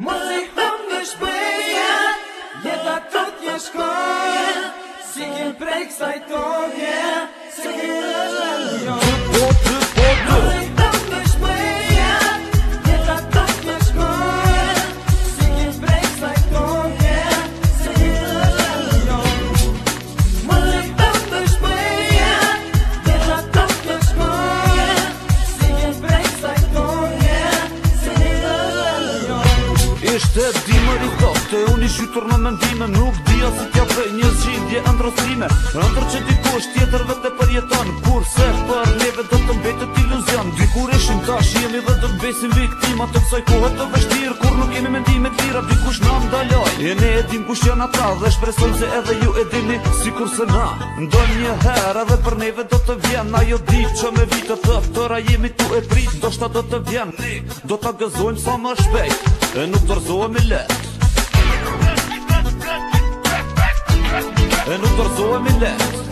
Muzikëm në shpërje, një të këtë një si një prej kësaj të vje, si një prej kësaj Ishte dimër i thote, unë i shytur në mendime Nuk dhja si t'ja vrej një zhjidje ndrosime Në ndrë që dikush tjetër vete përjeton Kur se për neve do të mbetit kur ishim tash jemi dhe të besim viktima të kësoj kohet të vështirë kur nuk kemi mendime të vira dikush na ndaloj e ne edhim kush janë ata dhe shpresojmë se edhe ju edhini si kur se na ndonjë një herë edhe për neve do të vjen na jo dit që me vitë të tëra jemi tu e prit do shta do të vjen do të gëzojmë sa më shpejt e nuk i let e nuk dorzojmë let e nuk let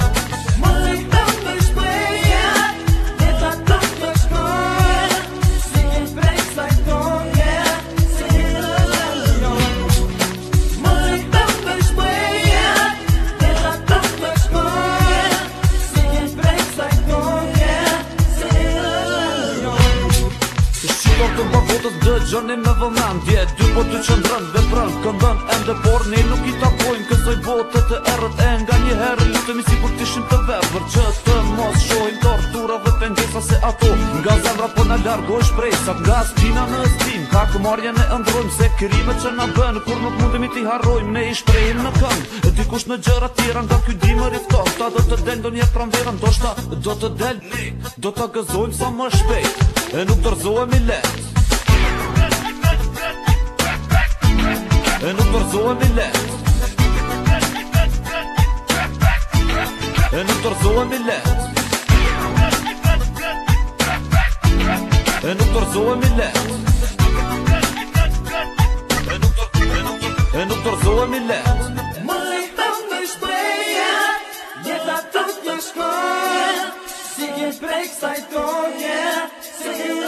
Shkot të bakotës dë gjëni me vëmen Dje dy po ty që ndrën dhe prën këndën e ndë por Ne nuk i takojmë kësoj botët të erët e nga një herë Lutemi si për tishim të vepër që të mos shojmë Tortura dhe se ato nga zemra për po në largosh prej Sa nga spina në stim ka këmarja në ndrojmë Se kërime që në bënë kur nuk mundemi t'i harrojmë Ne i shprejmë në këmë e t'i kush në gjëra tira nga kjo dimë rifto Ta do të del do një do shta do të del Do të gëzojmë sa më shpejt نقدر زوا ملات نقدر زوا ملات نقدر زوا ملات نقدر زوا ملات نقدر زوا ملات Break side door, yeah. to you.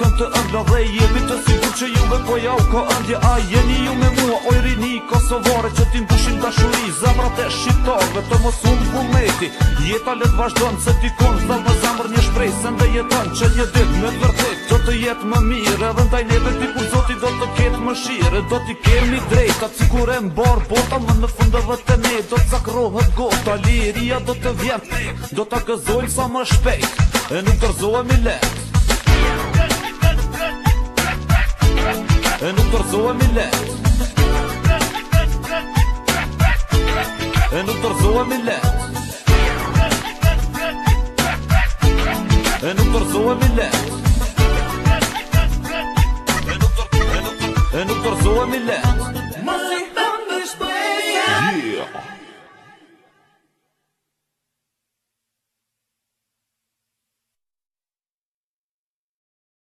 kam të ëndra dhe jemi të sigur që ju me po jau ko ëndje A jeni ju me mua o i i Kosovare që ti mbushin dashuri shuri e shqiptarve të më sun bulmeti Jeta le të vazhdojnë se ti kur zda në zemrë një shprej Se ndë jetan që një dit me të vërtet që të jetë më mirë Edhe ndaj neve ti ku zoti do të ketë më shire Do t'i kemi drejta që kur e mbarë bota më në fundë dhe të ne Do të zakrohet gota liria do të vjetë Do të këzojnë sa më shpejt e nuk të rëzojnë Yeah. زوا ملات نضر زوا ملات نضر زوا ملات نضر زوا ملات